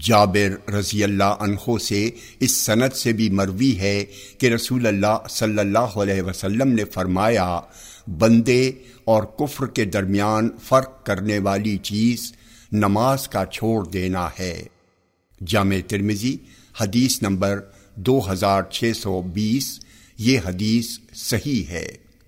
جابر رضی اللہ عنہ سے اس صنعت سے بھی مروی ہے کہ رسول اللہ صلی اللہ علیہ وسلم نے فرمایا، بندے اور کفر کے درمیان فرق کرنے والی چیز نماز کا چھوڑ دینا ہے۔ جامع ترمزی حدیث نمبر دو ہزار چھ سو بیس، یہ حدیث صحیح ہے۔